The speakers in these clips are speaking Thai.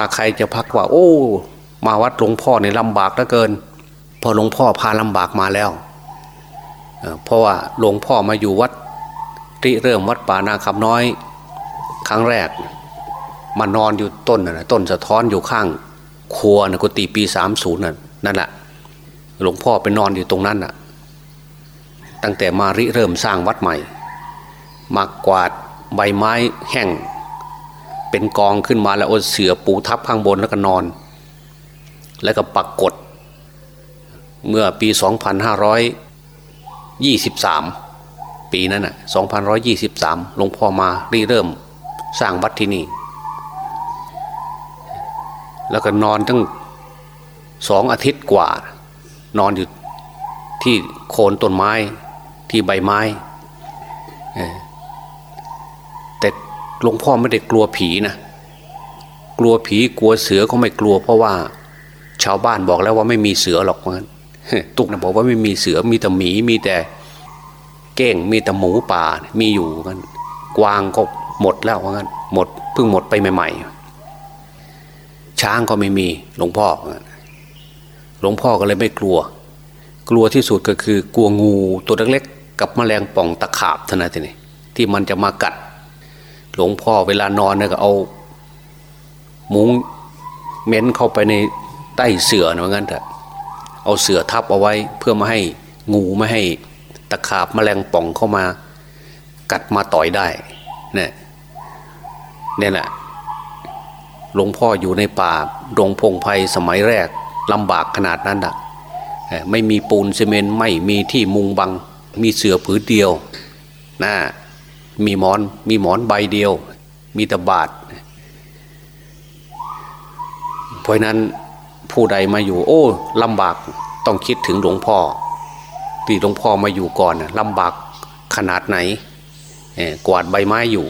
ถ้าใครจะพักว่า โอ้ มาวัดหลวงพ่อเนี่ยลำบากเหลือเกิน พอหลวงพ่อพาลำบากมาแล้วเพราะว่าหลวงพ่อมาอยู่วัดริเริ่มวัดป่านาคำน้อย ครั้งแรก มานอนอยู่ต้นนะต้นสะท้อนอยู่ข้าง ครัวนะกุฏิปีสามศูนย์นั่นแหละหลวงพ่อไปนอนอยู่ตรงนั้นน่ะ ตั้งแต่มาริเริ่มสร้างวัดใหม่ มากวาดใบไม้แห้ง เป็นกองขึ้นมาแล้วเอาเสือปูทับข้างบนแล้วก็นอน แล้วก็ปักกดเมื่อปี 2523 ปีนั้นน่ะ2523 หลวงพ่อมารีเริ่มสร้างวัดที่นี่ แล้วก็นอนตั้งสองอาทิตย์กว่า นอนอยู่ที่โคนต้นไม้ที่ใบไม้ หลวงพ่อไม่ได้กลัวผีนะกลัวผีกลัวเสือก็ไม่กลัว เพราะว่า ชาวบ้านบอกแล้วว่าไม่มีเสือหรอกงั้นตุกนะบอกว่าไม่มีเสือมีแต่หมีมีแต่เก้งมีแต่หมูป่ามีอยู่กัน กวางก็หมดแล้วว่างั้นหมดเพิ่งหมดไปใหม่ๆ ช้างก็ไม่มีหลวงพ่อหลวงพ่อก็เลยไม่กลัว กลัวที่สุดก็คือกลัวงูตัวเล็กๆกับแมลงป่องตะขาบเท่านั้นทีนี้ที่มันจะมากัด หลวงพ่อเวลานอนเนี่ยก็เอามุ้งเม้นเข้าไปในใต้เสือเหมือนกันเถอะเอาเสือทับเอาไว้เพื่อมาให้งูไม่ให้ตะขาบมแมลงป่องเข้ามา กัดมาต่อยได้เนี่ยเนี่ยแหละหลวงพ่ออยู่ในป่าดงพงไพ่สมัยแรกลำบากขนาดนั้นดักไม่มีปูนซีเมนต์ไม่มีที่มุงบัง มีเสือผืนเดียวนะ มีหมอนมีหมอนใบเดียว มีตะบาดเพราะนั้นผู้ใดมาอยู่ โอ้ลำบากต้องคิดถึงหลวงพ่อที่หลวงพ่อมาอยู่ก่อนลำบากขนาดไหนกวาดใบไม้อยู่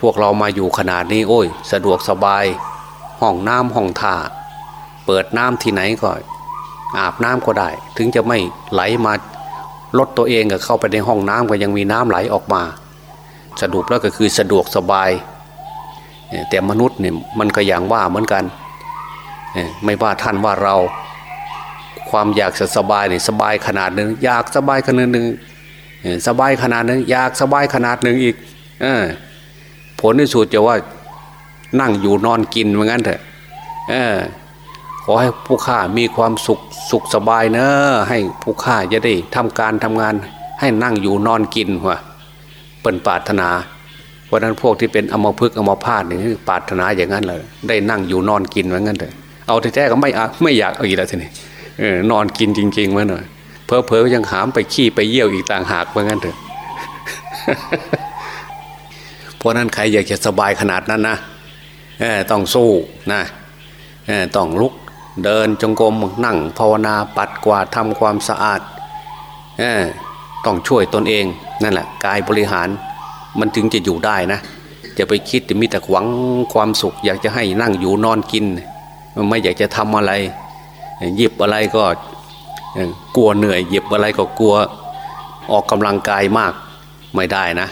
พวกเรามาอยู่ขนาดนี้ โอ้ย สะดวกสบาย ห้องน้ำห้องท่า เปิดน้ำที่ไหนก็อาบน้ำก็ได้ ถึงจะไม่ไหลมาลดตัวเองก็เข้าไปในห้องน้ำก็ยังมีน้ำไหลออกมา สะดวกแล้วก็คือสะดวกสบาย แต่มนุษย์เนี่ยมันก็อย่างว่าเหมือนกัน ไม่ว่าท่านว่าเรา ความอยากจะสบายเนี่ยสบายขนาดหนึ่งอยากสบายขนาดหนึ่งสบายขนาดหนึ่งอยากสบายขนาดหนึ่งอีกอผลที่สุดจะว่านั่งอยู่นอนกินเหมือนกันเถอะขอให้ผู้ข้ามีความสุขสุขสบายเนอะให้ผู้ข้าจะได้ทำการทำงาน ให้นั่งอยู่นอนกินว่ะ เปิ่นปรารถนาเพราะนั้นพวกที่เป็นอมพึกอมพาตนี่ปรารถนาอย่างนั้นเลยได้นั่งอยู่นอนกินเหมือนกันเถอะเอาแท้ๆก็ไม่ไม่อยากเอาอีกแล้วทีนี้นอนกินจริงๆเมื่อหน่อยเพอเพอยังหามไปขี้ไปเยี่ยวอีกต่างหากเหมือนกันเถอะเพราะนั้นใครอยากจะสบายขนาดนั้นนะต้องสู้นะต้องลุกเดินจงกรมนั่งภาวนาปัดกวาดทำความสะอาดต้องช่วยตนเอง นั่นแหละกายบริหารมันถึงจะอยู่ได้นะ จะไปคิดจะมีแต่หวังความสุข อยากจะให้นั่งอยู่นอนกิน ไม่อยากจะทำอะไร หยิบอะไรก็กลัวเหนื่อย หยิบอะไรก็กลัวออกกำลังกายมากไม่ได้นะ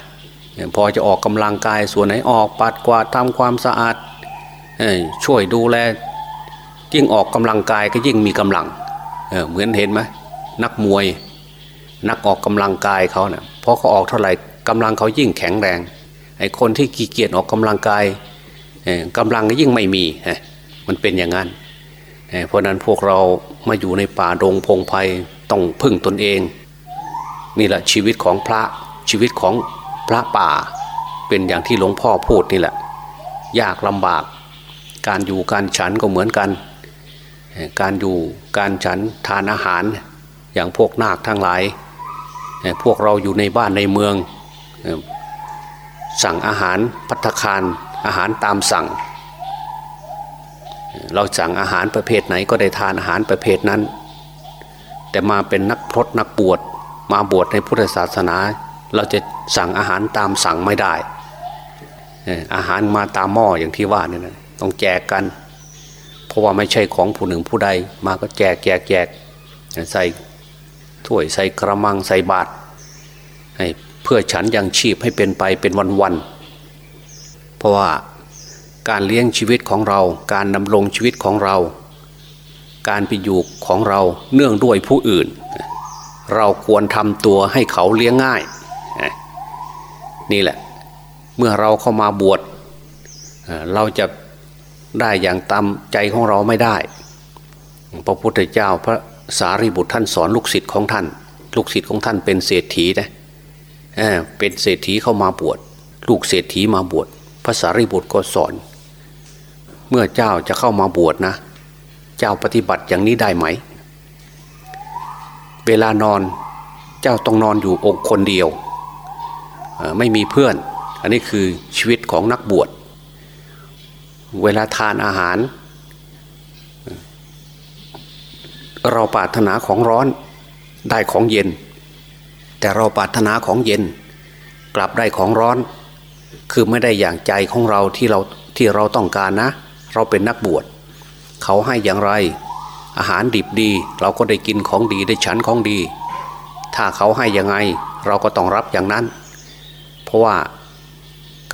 พอจะออกกำลังกายส่วนไหนออกปัดกวาดทำความสะอาดช่วยดูแลยิ่งออกกำลังกายก็ยิ่งมีกำลังเเหมือนเห็นไหมนักมวย นักออกกำลังกายเขาเนะ่ย อเขาออกเท่าไหร่กำลังเขายิ่งแข็งแรงไอ้คนที่ขี้เกียจออกกำลังกายกำลังก็ยิ่งไม่มีมันเป็นอย่างนั้นเพราะนั้นพวกเรามาอยู่ในป่าดงพงไพ่ต้องพึ่งตนเอง นี่แหละชีวิตของพระชีวิตของพระป่า เป็นอย่างที่หลวงพ่อพูดนี่แหละ ยากลำบาก การอยู่การฉันก็เหมือนกัน การอยู่การฉันทานอาหารอย่างพวกนาคทั้งหลาย พวกเราอยู่ในบ้านในเมือง สั่งอาหารพัฒคารอาหารตามสั่ง เราสั่งอาหารประเภทไหนก็ได้ทานอาหารประเภทนั้น แต่มาเป็นนักพรตนักบวชมาบวชในพุทธศาสนา เราจะสั่งอาหารตามสั่งไม่ได้อาหารมาตามหม้ออย่างที่ว่านี่นะต้องแจกกัน เพราะว่าไม่ใช่ของผู้หนึ่งผู้ใดมาก็แจกแจกแจกใส่ ถ้วยใส่กระมังใส่บาตรเพื่อฉันยังชีพให้เป็นไปเป็นวันๆเพราะว่าการเลี้ยงชีวิตของเรา การดำรงชีวิตของเรา การไปอยู่ของเราเนื่องด้วยผู้อื่น เราควรทำตัวให้เขาเลี้ยงง่าย นี่แหละ เมื่อเราเข้ามาบวชเราจะได้อย่างตามใจของเราไม่ได้ พระพุทธเจ้าพระ สารีบุตรท่านสอนลูกศิษย์ของท่าน ลูกศิษย์ของท่านเป็นเศรษฐีนะเเป็นเศรษฐีเข้ามาบวช ลูกเศรษฐีมาบวชพระสารีบุตรก็สอน เมื่อเจ้าจะเข้ามาบวชนะ เจ้าปฏิบัติอย่างนี้ได้ไหม เวลานอนเจ้าต้องนอนอยู่องค์คนเดียว ไม่มีเพื่อน อันนี้คือชีวิตของนักบวช เวลาทานอาหาร เราปรารถนาของร้อนได้ของเย็น แต่เราปรารถนาของเย็น กลับได้ของร้อน คือไม่ได้อย่างใจของเราที่เราที่เราต้องการนะ เราเป็นนักบวชเขาให้อย่างไร อาหารดิบดี เราก็ได้กินของดีได้ฉันของดี ถ้าเขาให้ยังไง เราก็ต้องรับอย่างนั้น เพราะว่า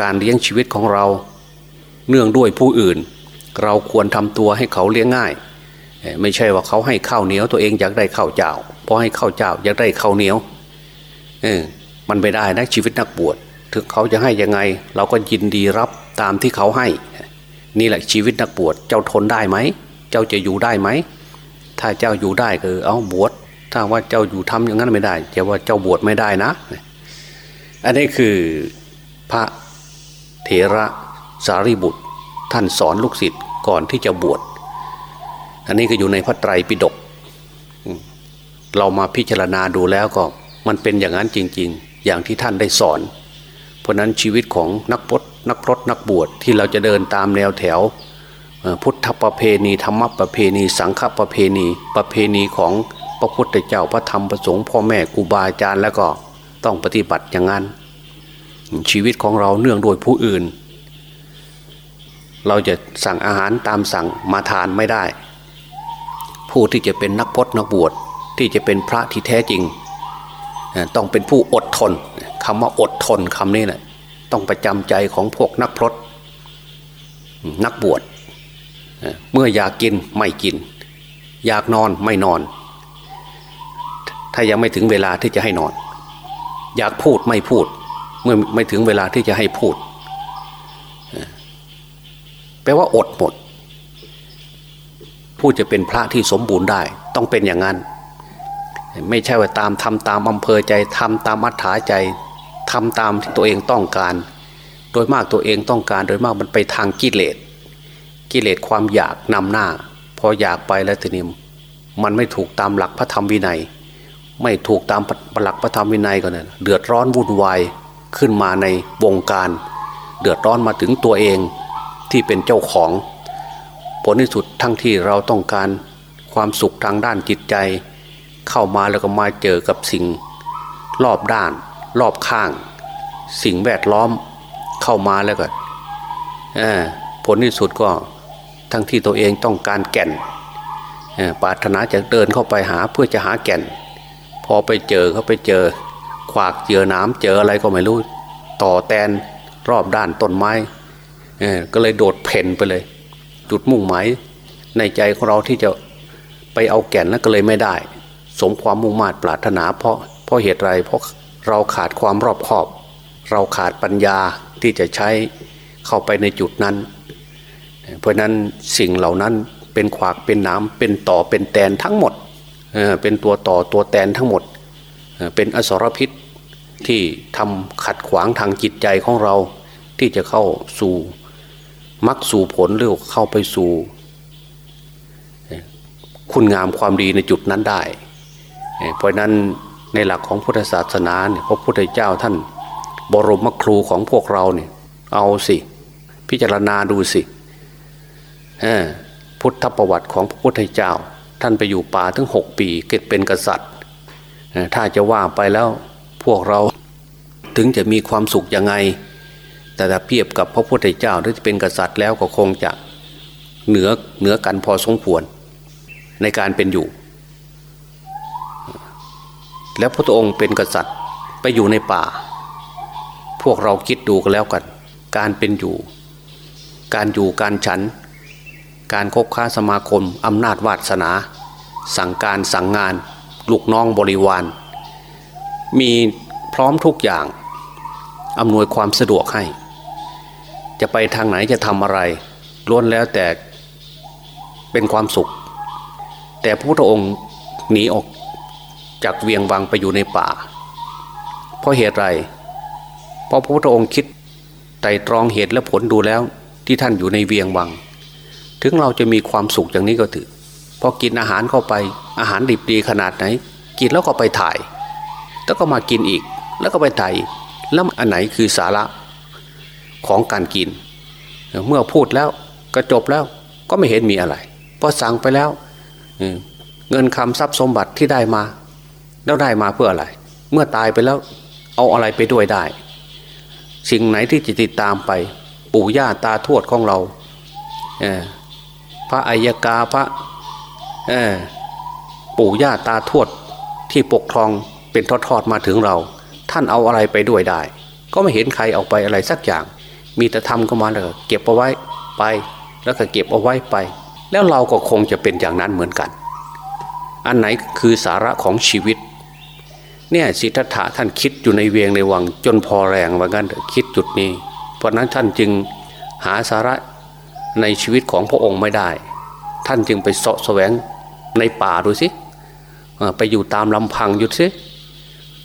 การเลี้ยงชีวิตของเรา เนื่องด้วยผู้อื่น เราควรทำตัวให้เขาเลี้ยงง่าย ไม่ใช่ว่าเขาให้ข้าวเหนียวตัวเองอยากได้ข้าวเจ้าพอให้ข้าวเจ้าอยากได้ข้าวเหนียวเออมันไม่ได้นะชีวิตนักบวชถึงเขาจะให้ยังไง เราก็ยินดีรับตามที่เขาให้ นี่แหละชีวิตนักบวชเจ้าทนได้ไหม เจ้าจะอยู่ได้ไหม ถ้าเจ้าอยู่ได้ก็เอาบวชถ้าว่าเจ้าอยู่ทำอย่างนั้นไม่ได้จะว่าเจ้าบวชไม่ได้นะ อันนี้คือพระเถระสารีบุตร ท่านสอนลูกศิษย์ก่อนที่จะบวช อันนี้ก็อยู่ในพระไตรปิฎกเรามาพิจารณาดูแล้วก็มันเป็นอย่างนั้นจริง ๆ อย่างที่ท่านได้สอน เพราะนั้นชีวิตของนักพจนักพรตนักบวชที่เราจะเดินตามแนวแถว พุทธประเพณีธรรมประเพณี สังฆประเพณี ประเพณีของพระพุทธเจ้าพระธรรมพระสงฆ์พ่อแม่ครูบาอาจารย์แล้วก็ต้องปฏิบัติอย่างนั้น ชีวิตของเราเนื่องโดยผู้อื่น เราจะสั่งอาหารตามสั่งมาทานไม่ได้ ผู้ที่จะเป็นนักพจนักบวชที่จะเป็นพระที่แท้จริง ต้องเป็นผู้อดทนคำว่าอดทนคำนี้แหละต้องประจำใจของพวกนักพรตนักบวชเมื่ออยากกินไม่กิน อยากนอนไม่นอน ถ้ายังไม่ถึงเวลาที่จะให้นอน อยากพูดไม่พูด เมื่อไม่ถึงเวลาที่จะให้พูดแปลว่าอดหมด ผู้จะเป็นพระที่สมบูรณ์ได้ ต้องเป็นอย่างนั้น ไม่ใช่ว่าตามทำตามอำเภอใจทำตามอัธยาใจทำตามที่ตัวเองต้องการ โดยมากตัวเองต้องการ โดยมากมันไปทางกิเลส กิเลสความอยากนำหน้า พออยากไปแล้วทีนี้มันไม่ถูกตามหลักพระธรรมวินัย ไม่ถูกตามหลักพระธรรมวินัยก็เนี่ยเดือดร้อนวุ่นวายขึ้นมาในวงการ เดือดร้อนมาถึงตัวเองที่เป็นเจ้าของ ผลที่สุดทั้งที่เราต้องการความสุขทางด้านจิตใจ เข้ามาแล้วก็มาเจอกับสิ่ง รอบด้าน รอบข้าง สิ่งแวดล้อมเข้ามาแล้วก็ผลที่สุดก็ทั้งที่ตัวเองต้องการแก่นปรารถนาจะเดินเข้าไปหาเพื่อจะหาแก่น พอไปเจอเขาไปเจอ ขวากเจอน้ำเจออะไรก็ไม่รู้ ต่อแตนรอบด้านต้นไม้ก็เลยโดดเพ่นไปเลย จุดมุ่งหมายในใจของเราที่จะไปเอาแก่นนั้นก็เลยไม่ได้ สมความมุ่งมา่ปรารถนาเพราะเพราะเหตุไรเพราะเราขาดความรอบคอบ เราขาดปัญญาที่จะใช้เข้าไปในจุดนั้น เพราะนั้นสิ่งเหล่านั้นเป็นขวากเป็นน้ำเป็นต่อเป็นแตนทั้งหมดเป็นตัวต่อตัวแตนทั้งหมด เป็นอสรพิษที่ทำขัดขวางทางจิตใจของเราที่จะเข้าสู่ มักสู่ผลหรือเข้าไปสู่ คุณงามความดีในจุดนั้นได้ เพราะนั้นในหลักของพุทธศาสนาเนี่ยพระพุทธเจ้าท่าน บรมครูของพวกเราเนี่ยเอาสิ พิจารณาดูสิพุทธประวัติของพระพุทธเจ้า ท่านไปอยู่ป่าถึงหกปี เกิดเป็นกษัตริย์ถ้าจะว่าไปแล้วพวกเราถึงจะมีความสุขยังไง แต่ถ้าเทียบกับพระพุทธเจ้าที่เป็นกษัตริย์แล้วก็คงจะเหนือเหนือกันพอสมควรในการเป็นอยู่ แล้วพระองค์เป็นกษัตริย์ไปอยู่ในป่า พวกเราคิดดูกันแล้วกัน การเป็นอยู่ การอยู่การฉัน การคบค้าสมาคมอำนาจวาสนา สั่งการสั่งงาน ลูกน้องบริวาร มีพร้อมทุกอย่างอำนวยความสะดวกให้ จะไปทางไหนจะทำอะไรล้วนแล้วแต่เป็นความสุข แต่พระพุทธองค์หนีออกจากเวียงวังไปอยู่ในป่า เพราะเหตุไรเพราะพระพุทธองค์คิดไตรตรองเหตุและผลดูแล้วที่ท่านอยู่ในเวียงวัง ถึงเราจะมีความสุขอย่างนี้ก็ถือพอกินอาหารเข้าไปอาหารดิบดีขนาดไหน กินแล้วก็ไปถ่าย แล้วก็มากินอีก แล้วก็ไปถ่ายแล้วอันไหนคือสาระ ของการกิน เมื่อพูดแล้วก็จบแล้วก็ไม่เห็นมีอะไรเพอสั่งไปแล้วเงินคำทรัพย์สมบัติที่ได้มา แล้วได้มาเพื่ออะไร เมื่อตายไปแล้วเอาอะไรไปด้วยได้ สิ่งไหนที่จะติดตามไป ปู่ย่าตาทวดของเราพระอัยกาพระปู่ย่าตาทวดที่ปกครองเป็นทอดๆมาถึงเรา ท่านเอาอะไรไปด้วยได้ ก็ไม่เห็นใครเอาไปอะไรสักอย่าง มีแต่ทำก็มาแล้วเก็บเอาไว้ไป แล้วก็เก็บเอาไว้ไป แล้วเราก็คงจะเป็นอย่างนั้นเหมือนกัน อันไหนคือสาระของชีวิตเนี่ยสิทธัตถะท่านคิดอยู่ในเวียงในวังจนพอแรงว่างั้นคิดจุดนี้ เพราะนั้นท่านจึงหาสาระในชีวิตของพระองค์ไม่ได้ ท่านจึงไปเสาะแสวงในป่าดูสิไปอยู่ตามลำพังอยู่สิ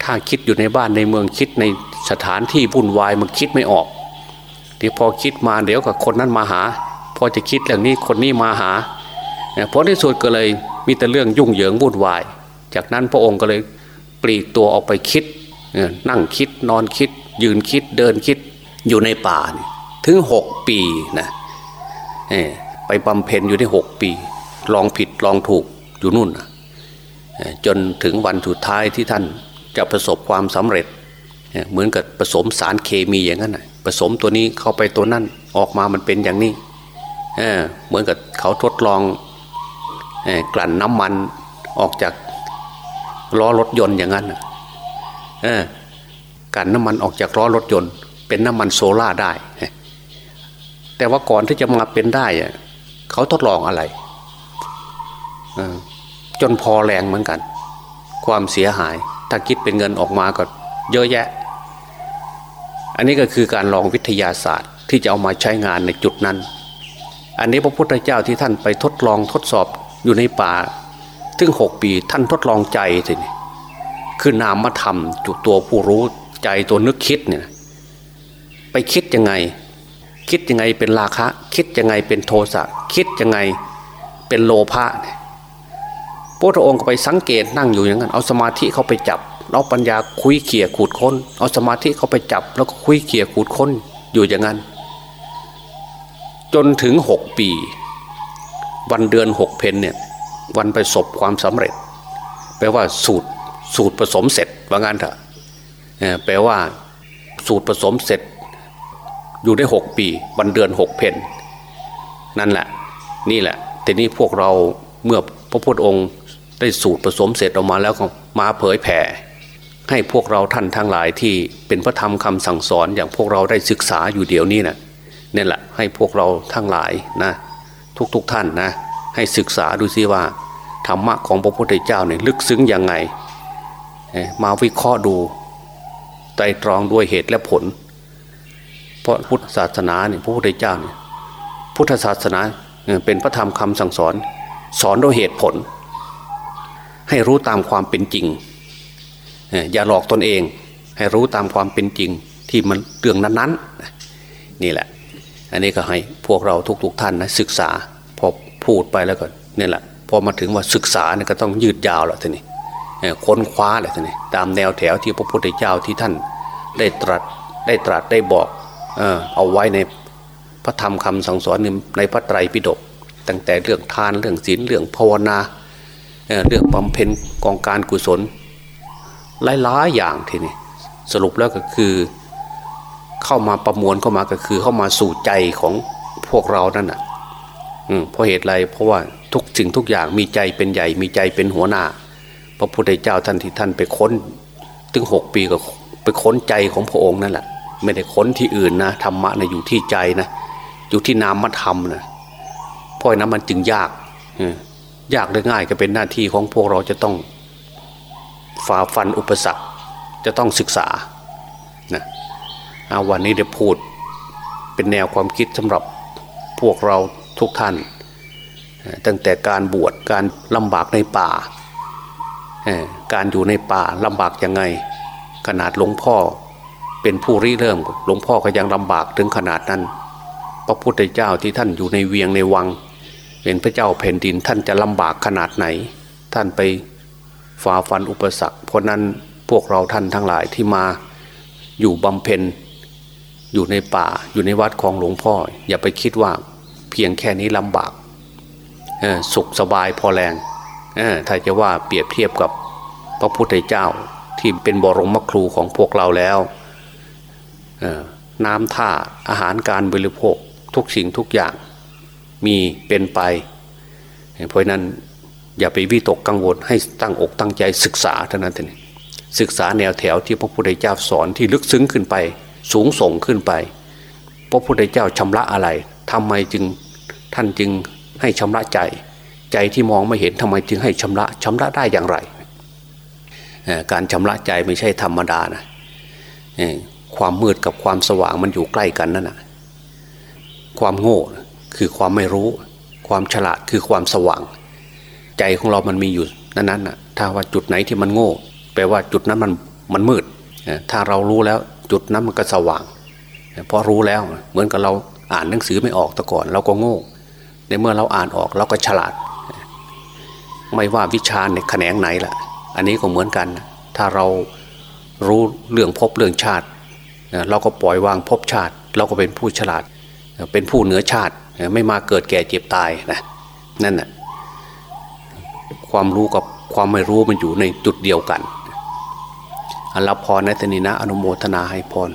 ถ้าคิดอยู่ในบ้านในเมืองคิดในสถานที่วุ่นวายมันคิดไม่ออก เดี๋ยวพอคิดมาเดี๋ยวกับคนนั้นมาหา พอจะคิดเรื่องนี้คนนี้มาหาเพราะที่สุดก็เลยมีแต่เรื่องยุ่งเหยิงวุ่นวาย จากนั้นพระองค์ก็เลยปลีกตัวออกไปคิดนั่งคิดนอนคิด ยืนคิดเดินคิดอยู่ในป่าถึงหกปีนะไปบำเพ็ญอยู่ได้หกปี ลองผิดลองถูกอยู่นู่นจนถึงวันสุดท้ายที่ท่านจะประสบความสำเร็จ เหมือนกับผสมสารเคมีอย่างนั้น ผสมตัวนี้เข้าไปตัวนั้นออกมามันเป็นอย่างนี้เเหมือนกับเขาทดลองกลั่นน้ำมันออกจากล้อรถยนต์อย่างนั้นกลั่นน้ำมันออกจากล้อรถยนต์ เป็นน้ำมันโซล่าได้ แต่ว่าก่อนที่จะมาเป็นได้เขาทดลองอะไรจนพอแรงเหมือนกัน ความเสียหาย ถ้าคิดเป็นเงินออกมาก็เยอะแยะ อันนี้ก็คือการลองวิทยาศาสตร์ ที่จะเอามาใช้งานในจุดนั้น อันนี้พระพุทธเจ้าที่ท่านไปทดลองทดสอบอยู่ในป่าถึงหกปีท่านทดลองใจสิคือนามธรรมจุดตัวผู้รู้ใจตัวนึกคิดเนี่ยไปคิดยังไง คิดยังไงเป็นราคะ คิดยังไงเป็นโทสะคิดยังไงเป็นโลภะพระองค์ก็ไปสังเกตนั่งอยู่อย่างนั้น เอาสมาธิเขาไปจับ เอาปัญญาคุยเขี่ยขูดค้น เอาสมาธิเขาไปจับแล้วก็คุยเขี่ยขูดค้นอยู่อย่างนั้น จนถึงหกปี วันเดือนหกเพนเนี่ยวันไปศพความสำเร็จ แปลว่าสูตรสูตรผสมเสร็จว่างั้นเถอะแปลว่าสูตรผสมเสร็จ อยู่ได้หกปี วันเดือนหกเพนนั่นแหละ นี่แหละทีนี้พวกเราเมื่อพระพุทธองค์ได้สูตรผสมเสร็จออกมาแล้วก็มาเผยแผ่ ให้พวกเราท่านทั้งหลายที่เป็นพระธรรมคำสั่งสอนอย่างพวกเราได้ศึกษาอยู่เดี๋ยวนี้นะนี่แหละให้พวกเราทั้งหลายนะทุกๆทท่านนะให้ศึกษาดูซิว่าธรรมะของพระพุทธเจ้าเนี่ยลึกซึ้งยังไง มาวิเคราะห์ดูไตรตรองด้วยเหตุและผล เพราะพุทธศาสนาเนี่ยพระพุทธเจ้าเนี่ยพุทธศาสนาเป็นพระธรรมคำสั่งสอน สอนด้วยเหตุผล ให้รู้ตามความเป็นจริง อย่าหลอกตนเอง ให้รู้ตามความเป็นจริงที่มันเรื่องนั้นๆ นี่แหละ อันนี้ก็ให้พวกเราทุกๆทท่านนะศึกษาพอพูดไปแล้วก็นี่แหละพอมาถึงว่าศึกษาเนี่ยก็ต้องยืดยาวแล้วทีนี้ค้นคว้าแหละทีนี้ตามแนวแถวที่พระพุทธเจ้าที่ท่านได้ตรัสได้ตรัสได้บอกเออเอาไว้ในพระธรรมคำสั่งสอนในพระไตรปิฎกตั้งแต่เรื่องทานเรื่องศีลเรื่องภาวนาเรื่องบำเพ็ญกองการกุศล หลายๆอย่างทีนี้สรุปแล้วก็คือ เข้ามาประมวลเข้ามาก็คือ เข้ามาสู่ใจของพวกเรานั่นอะเพราะเหตุไรเพราะว่าทุกสิ่งทุกอย่างมีใจเป็นใหญ่ มีใจเป็นหัวหน้า พระพุทธเจ้าท่านที่ท่านไปค้น ถึงหกปีก็ไปค้นใจของพระองค์นั่นแหละไม่ได้ค้นที่อื่นนะธรรมะนะอยู่ที่ใจนะอยู่ที่นามธรรมนะเพราะนั้นมันจึงยากยากหรือง่ายก็เป็นหน้าที่ของพวกเราจะต้อง ฝ่าฟันอุปสรรคจะต้องศึกษานะวันนี้เดี๋ยวพูดเป็นแนวความคิดสำหรับพวกเราทุกท่าน ตั้งแต่การบวชการลำบากในป่า การอยู่ในป่าลำบากยังไง ขนาดหลวงพ่อเป็นผู้ริเริ่มหลวงพ่อก็ยังลำบากถึงขนาดนั้น พระพุทธเจ้าที่ท่านอยู่ในเวียงในวัง เป็นพระเจ้าแผ่นดินท่านจะลำบากขนาดไหน ท่านไป ฝ่าฟันอุปสรรค เพราะนั้นพวกเราท่านทั้งหลายที่มาอยู่บำเพ็ญ อยู่ในป่าอยู่ในวัดของหลวงพ่อ อย่าไปคิดว่าเพียงแค่นี้ลำบากสุขสบายพอแรงถ้าจะว่าเปรียบเทียบกับพระพุทธเจ้าที่เป็นบรมครูของพวกเราแล้วน้ำท่าอาหารการบริโภคทุกสิ่งทุกอย่างมีเป็นไป เพราะนั้น อย่าไปวิตกกังวลให้ตั้งอกตั้งใจศึกษาเท่านั้นเองศึกษาแนวแถวที่พระพุทธเจ้าสอนที่ลึกซึ้งขึ้นไป สูงส่งขึ้นไป พระพุทธเจ้าชำระอะไรทำไมจึงท่านจึงให้ชำระใจ ใจที่มองไม่เห็นทำไมจึงให้ชำระชำระได้อย่างไร การชำระใจไม่ใช่ธรรมดานะความมืดกับความสว่างมันอยู่ใกล้กันนั่นนะความโง่คือความไม่รู้ ความฉลาดคือความสว่าง ใจของเรามันมีอยู่นั้นนั้นนะถ้าว่าจุดไหนที่มันโง่ แปลว่าจุดนั้นมันมันมืด ถ้าเรารู้แล้วจุดนั้นมันก็สว่าง เพราะรู้แล้วเหมือนกับเราอ่านหนังสือไม่ออกแต่ก่อน เราก็โง่ ในเมื่อเราอ่านออกเราก็ฉลาด ไม่ว่าวิชาในแขนงไหนล่ะ อันนี้ก็เหมือนกัน ถ้าเรารู้เรื่องพบเรื่องชาติ เราก็ปล่อยวางภพชาติ เราก็เป็นผู้ฉลาด เป็นผู้เหนือชาติไม่มาเกิดแก่เจ็บตายนะนั่นน่ะ ความรู้กับความไม่รู้มันอยู่ในจุดเดียวกันอันรับพรในตนีนะอนุโมทนาให้พร